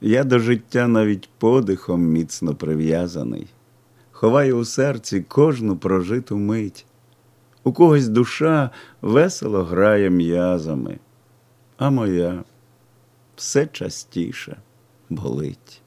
Я до життя навіть подихом міцно прив'язаний, ховаю у серці кожну прожиту мить. У когось душа весело грає м'язами, а моя все частіше болить.